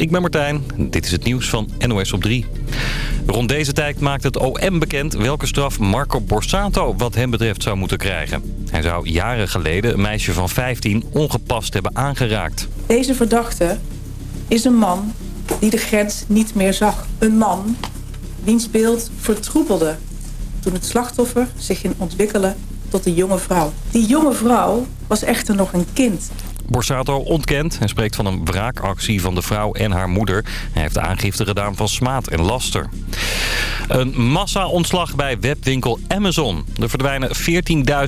ik ben Martijn. Dit is het nieuws van NOS op 3. Rond deze tijd maakt het OM bekend welke straf Marco Borsato wat hem betreft zou moeten krijgen. Hij zou jaren geleden een meisje van 15 ongepast hebben aangeraakt. Deze verdachte is een man die de grens niet meer zag. Een man wiens beeld vertroebelde toen het slachtoffer zich ging ontwikkelen tot een jonge vrouw. Die jonge vrouw was echter nog een kind. Borsato ontkent en spreekt van een wraakactie van de vrouw en haar moeder. Hij heeft aangifte gedaan van smaad en laster. Een massa-ontslag bij webwinkel Amazon. Er verdwijnen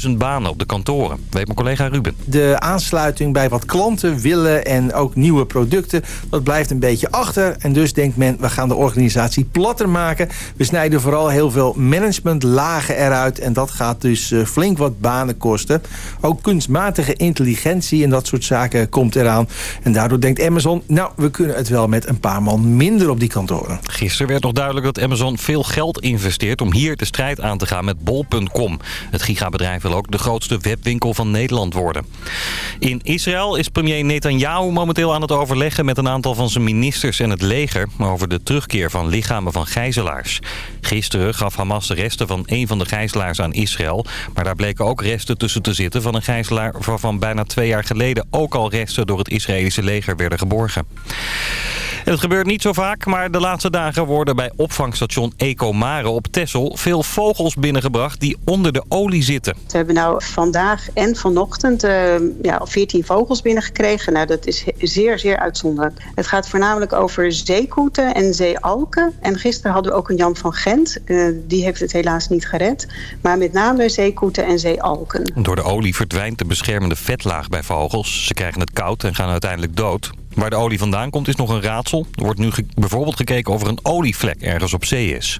14.000 banen op de kantoren, weet mijn collega Ruben. De aansluiting bij wat klanten willen en ook nieuwe producten... dat blijft een beetje achter. En dus denkt men, we gaan de organisatie platter maken. We snijden vooral heel veel managementlagen eruit... en dat gaat dus eh, flink wat banen kosten. Ook kunstmatige intelligentie en dat soort zaken komt eraan. En daardoor denkt Amazon, nou, we kunnen het wel met een paar man minder op die kantoren. Gisteren werd nog duidelijk dat Amazon veel geld investeert om hier de strijd aan te gaan met bol.com. Het gigabedrijf wil ook de grootste webwinkel van Nederland worden. In Israël is premier Netanyahu momenteel aan het overleggen met een aantal van zijn ministers en het leger over de terugkeer van lichamen van gijzelaars. Gisteren gaf Hamas de resten van een van de gijzelaars aan Israël, maar daar bleken ook resten tussen te zitten van een gijzelaar waarvan bijna twee jaar geleden ook al resten door het Israëlische leger werden geborgen. Het gebeurt niet zo vaak, maar de laatste dagen worden bij opvangstation Ecomare op Texel veel vogels binnengebracht die onder de olie zitten. We hebben nou vandaag en vanochtend uh, ja, 14 vogels binnengekregen. Nou, dat is zeer, zeer uitzonderlijk. Het gaat voornamelijk over zeekoeten en zeealken. En gisteren hadden we ook een Jan van Gent. Uh, die heeft het helaas niet gered. Maar met name zeekoeten en zeealken. Door de olie verdwijnt de beschermende vetlaag bij vogels. Krijgen het koud en gaan uiteindelijk dood. Waar de olie vandaan komt is nog een raadsel. Er wordt nu bijvoorbeeld gekeken of er een olievlek ergens op zee is.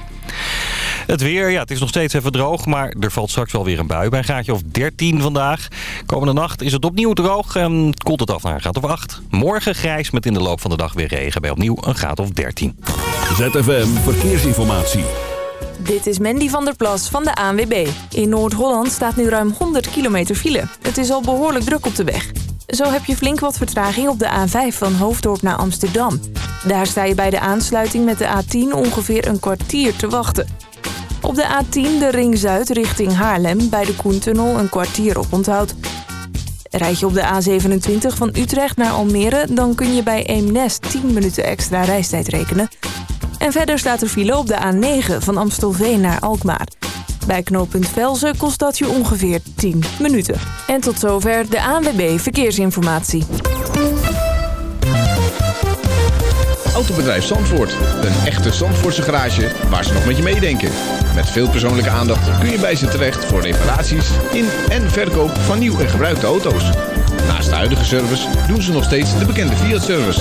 Het weer, ja, het is nog steeds even droog, maar er valt straks wel weer een bui bij een graadje of 13 vandaag. Komende nacht is het opnieuw droog en koelt het af naar een graad of 8. Morgen grijs met in de loop van de dag weer regen bij opnieuw een graad of 13. ZFM Verkeersinformatie. Dit is Mandy van der Plas van de ANWB. In Noord-Holland staat nu ruim 100 kilometer file. Het is al behoorlijk druk op de weg. Zo heb je flink wat vertraging op de A5 van Hoofddorp naar Amsterdam. Daar sta je bij de aansluiting met de A10 ongeveer een kwartier te wachten. Op de A10 de Ring Zuid richting Haarlem bij de Koentunnel een kwartier op onthoud. Rijd je op de A27 van Utrecht naar Almere... dan kun je bij Eemnes 10 minuten extra reistijd rekenen. En verder staat er file op de A9 van Amstelveen naar Alkmaar. Bij knooppunt Velzen kost dat je ongeveer 10 minuten. En tot zover de ANWB Verkeersinformatie. Autobedrijf Zandvoort. Een echte Zandvoortse garage waar ze nog met je meedenken. Met veel persoonlijke aandacht kun je bij ze terecht voor reparaties in en verkoop van nieuw en gebruikte auto's. Naast de huidige service doen ze nog steeds de bekende Fiat-service.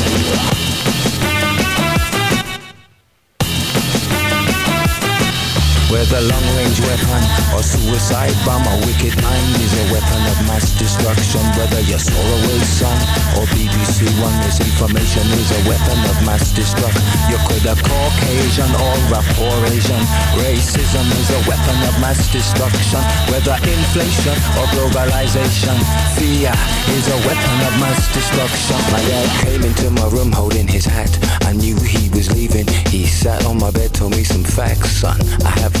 Whether long-range weapon or suicide bomb, a wicked mind is a weapon of mass destruction. Whether you're Solarway Sun or BBC One, misinformation is a weapon of mass destruction. You could have Caucasian or a poor Asian. Racism is a weapon of mass destruction. Whether inflation or globalization, fear is a weapon of mass destruction. My dad came into my room holding his hat. I knew he was leaving. He sat on my bed, told me some facts, son. I have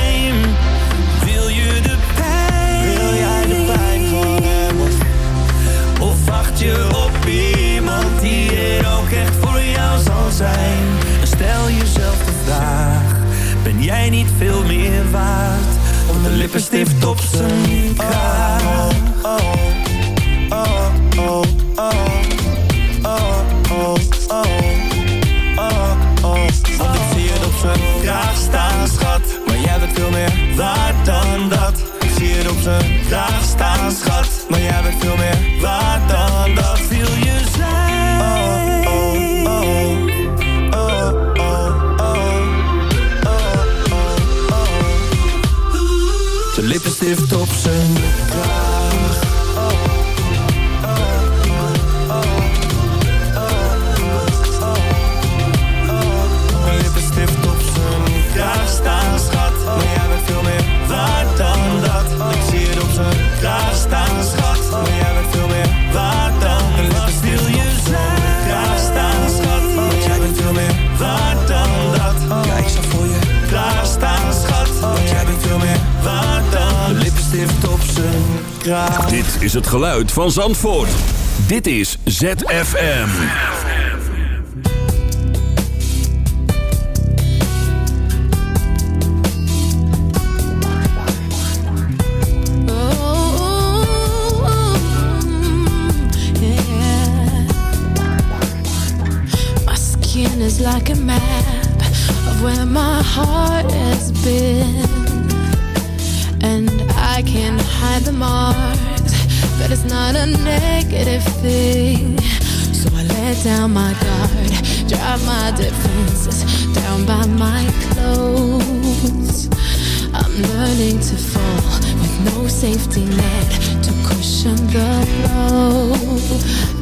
niet veel meer waard Om de lippenstift op zijn kraag oh, oh, oh, oh, oh, oh, oh, Want ik zie het op zijn kraag staan, schat. Maar jij bent veel meer waard dan dat. Ik zie het op zijn kraag wszyscy w to is het geluid van Zandvoort. Dit is ZFM. Like a map of where my heart has been, and I can hide the mark. But it's not a negative thing. So I let down my guard drop my defenses down by my clothes. I'm learning to fall With no safety net to cushion the blow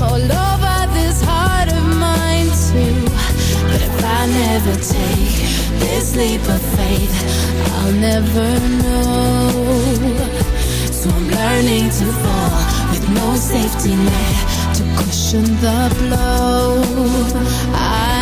all over this heart of mine too. But if I never take this leap of faith I'll never know. So I'm learning to fall with no safety net To cushion the blow. I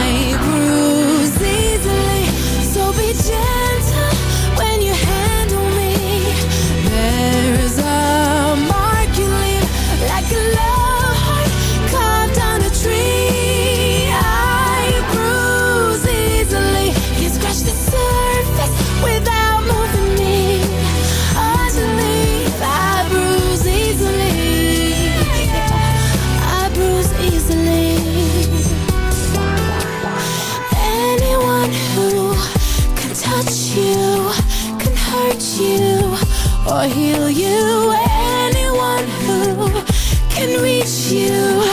Heal you. Anyone who can reach you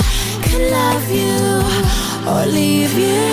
Can love you Or leave you.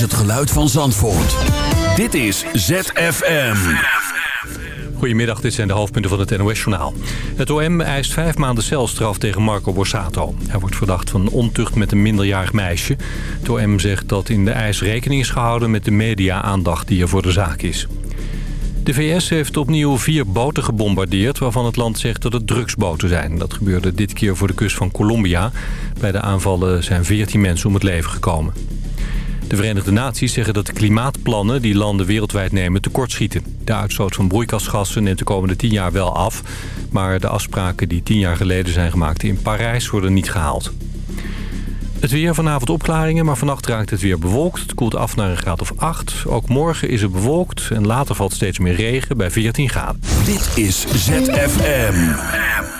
is het geluid van Zandvoort. Dit is ZFM. Goedemiddag, dit zijn de hoofdpunten van het NOS-journaal. Het OM eist vijf maanden celstraf tegen Marco Borsato. Hij wordt verdacht van ontucht met een minderjarig meisje. Het OM zegt dat in de eis rekening is gehouden met de media-aandacht die er voor de zaak is. De VS heeft opnieuw vier boten gebombardeerd... waarvan het land zegt dat het drugsboten zijn. Dat gebeurde dit keer voor de kust van Colombia. Bij de aanvallen zijn 14 mensen om het leven gekomen. De Verenigde Naties zeggen dat de klimaatplannen die landen wereldwijd nemen tekortschieten. De uitstoot van broeikasgassen neemt de komende 10 jaar wel af. Maar de afspraken die 10 jaar geleden zijn gemaakt in Parijs worden niet gehaald. Het weer vanavond opklaringen, maar vannacht raakt het weer bewolkt. Het koelt af naar een graad of 8. Ook morgen is het bewolkt en later valt steeds meer regen bij 14 graden. Dit is ZFM.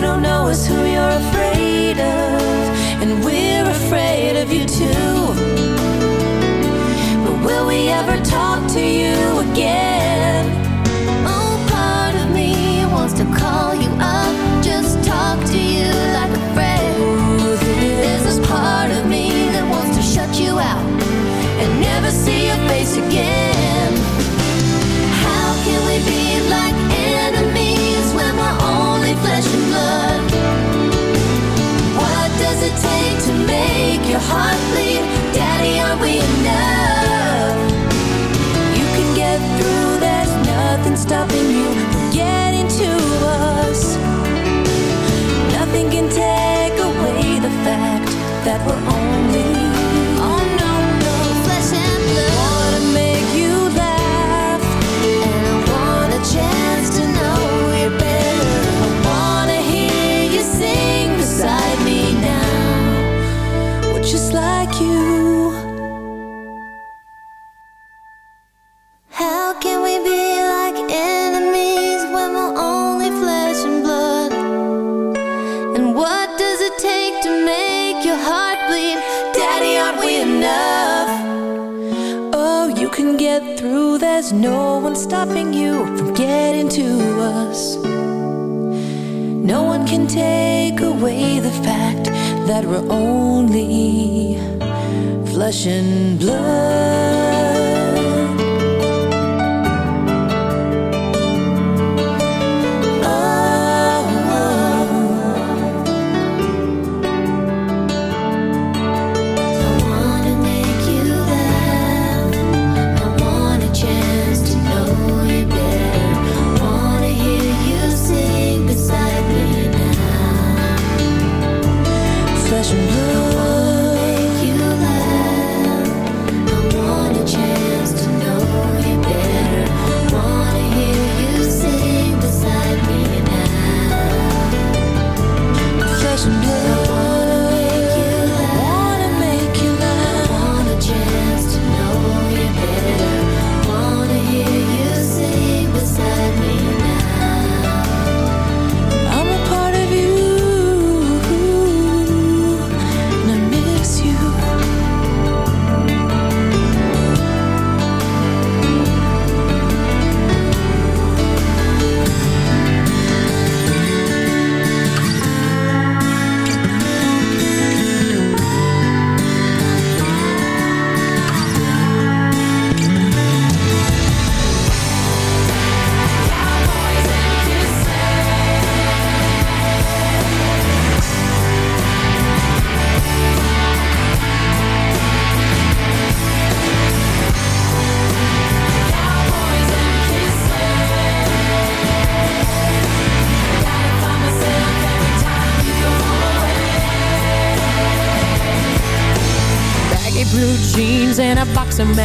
Don't know is who you're afraid of. And we're afraid of you too. But will we ever talk to you again? Oh, part of me wants to call you up,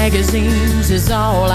magazines is all I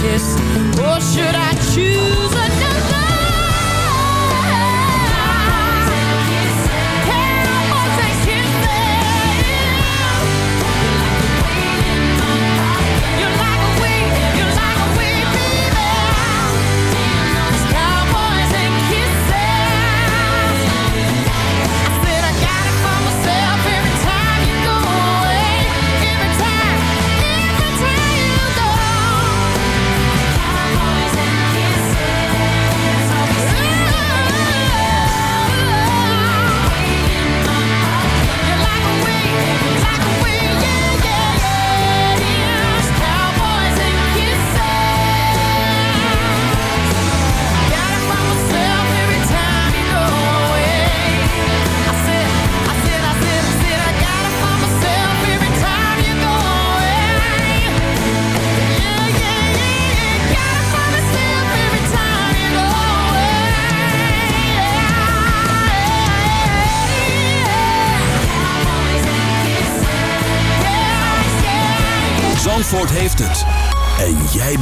kiss.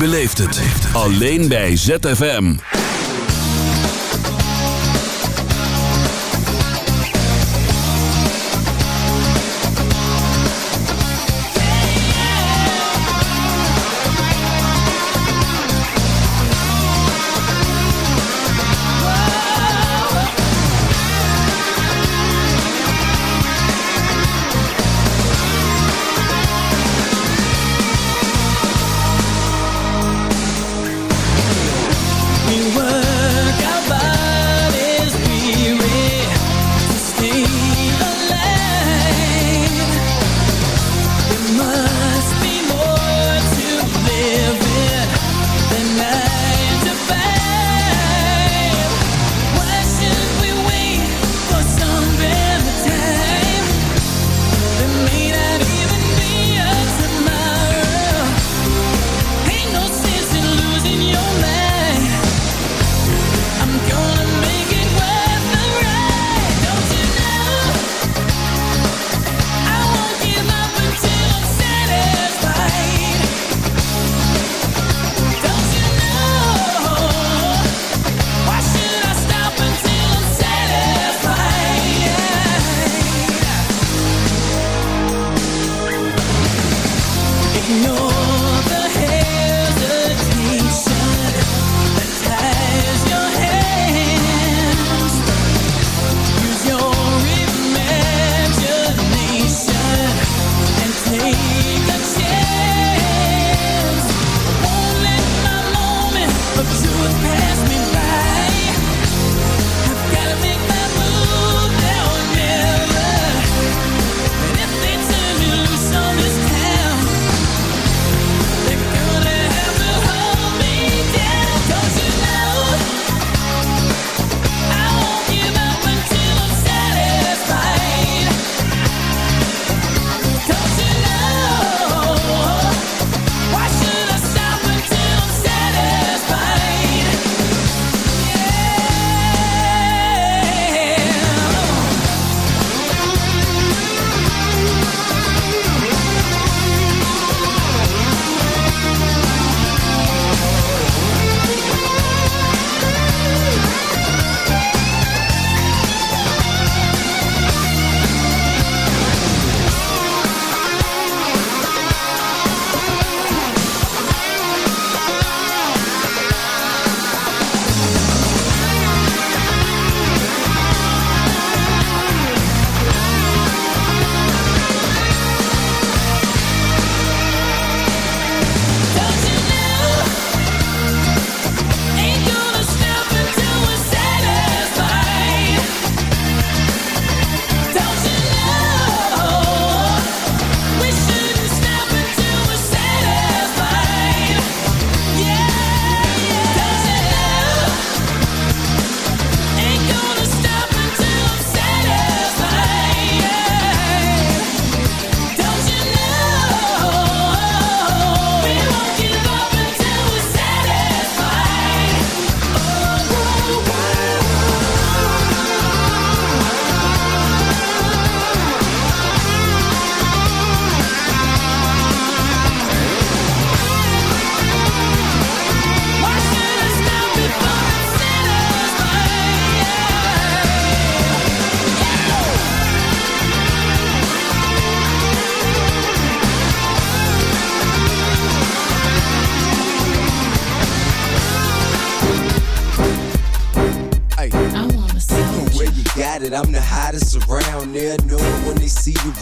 Leeft het. Alleen bij ZFM.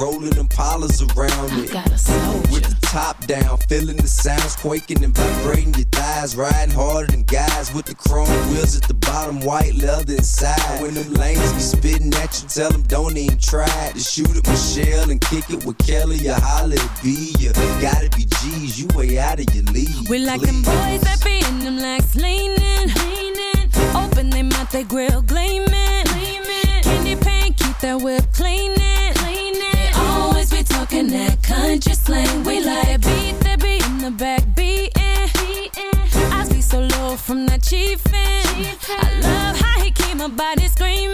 Rolling them polars around it. got a soldier. With the top down, feeling the sounds quaking and vibrating your thighs. Riding harder than guys with the chrome wheels at the bottom, white leather inside. When them lanes be spitting at you, tell them don't even try to shoot at Michelle and kick it with Kelly or holla at B. You gotta be G's, you way out of your league. We like them boys that be in them legs leaning, leaning. Open they mouth, they grill gleaming, gleaming. Candy paint, keep that whip cleaning. That country slang. We like beat that beat in the back beating. I be so low from that chiefin'. I love how he keep my body screaming.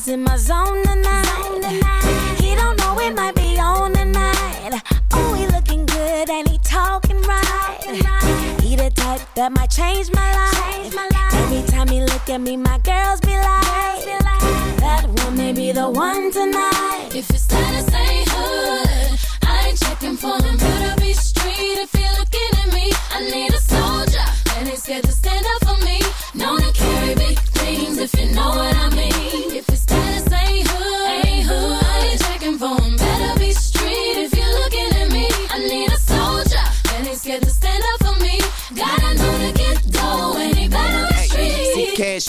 dickies in my zone tonight. He don't know it might be on tonight. Oh, he looking good and he talking right. He the type that might change my life. Every time he look at me, my girls be like, that one may be the one tonight. If his status ain't hood, I ain't checking for him. Better be street if you're looking at me. I need a soldier that ain't scared to stand up for me. Known to carry big things if you know what I mean. If his status ain't hood, ain't hood, I ain't checking for him. Better be street if you're looking at me. I need a soldier that ain't scared to stand up for me. Gotta know to get dough and he better be street. See, cash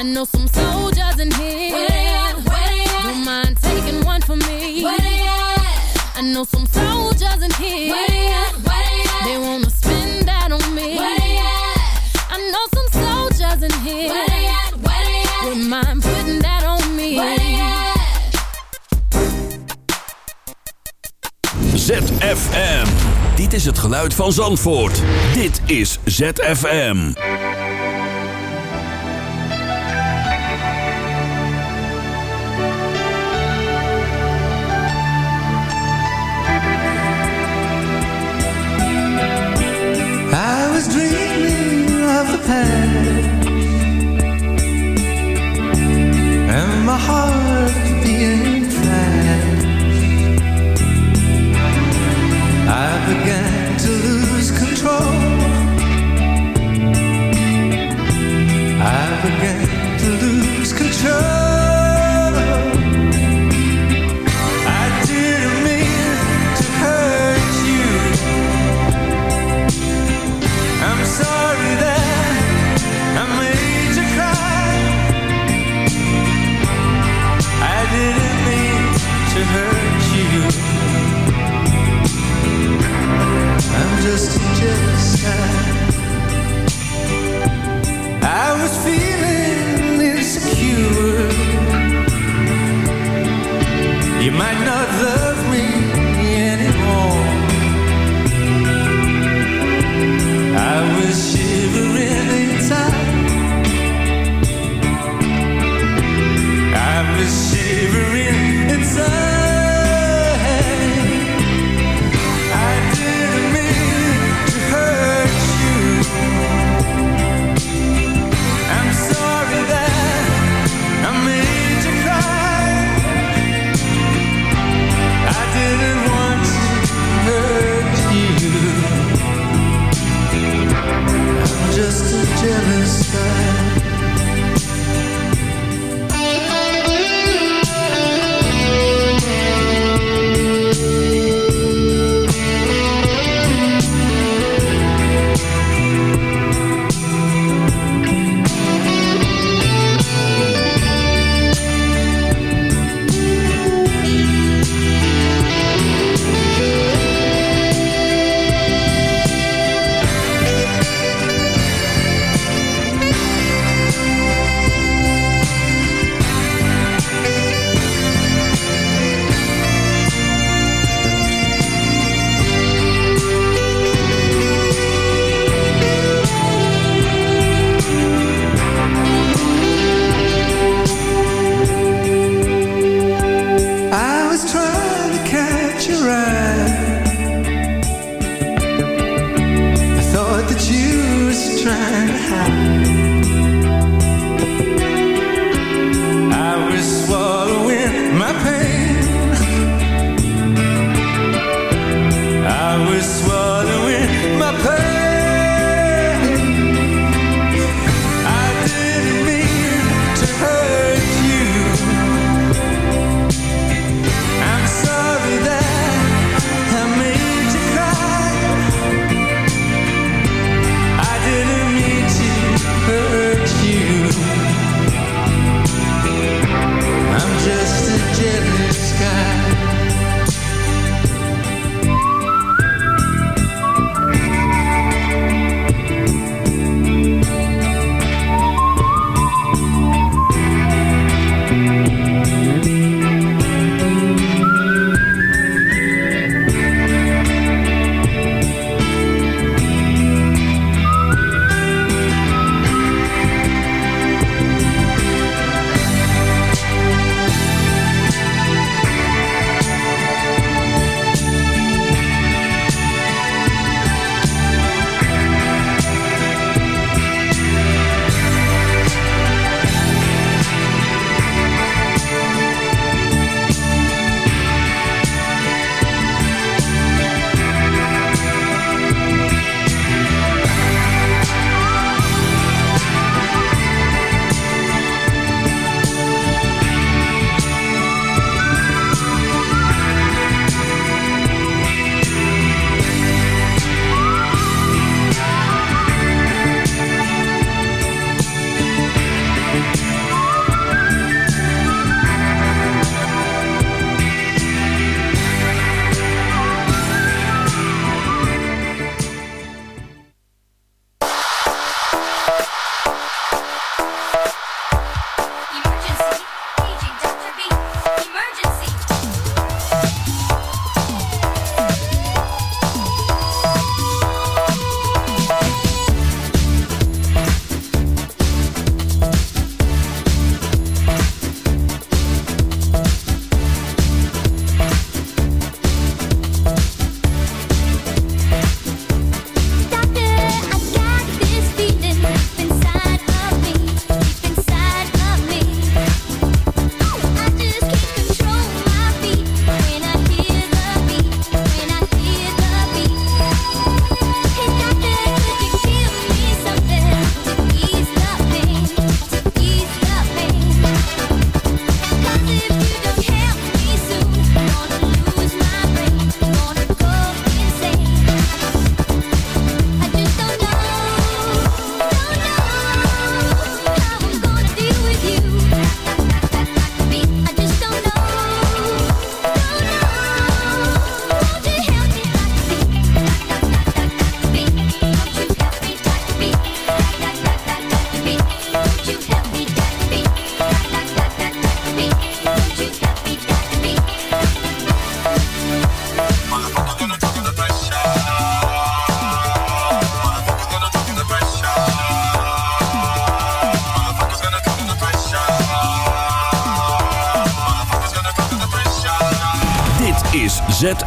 I know some soldiers in here. Where they at? Where they at? Don't mind taking one for me. Where they at? I know some soldiers in here. Where they at? Where they at? They wanna spend that on me. Where they at? I know some soldiers in here. Where they at? Where they at? Don't mind putting that on me. Where they at? ZFM. Dit is het geluid van Zandvoort. Dit is ZFM. Began to lose control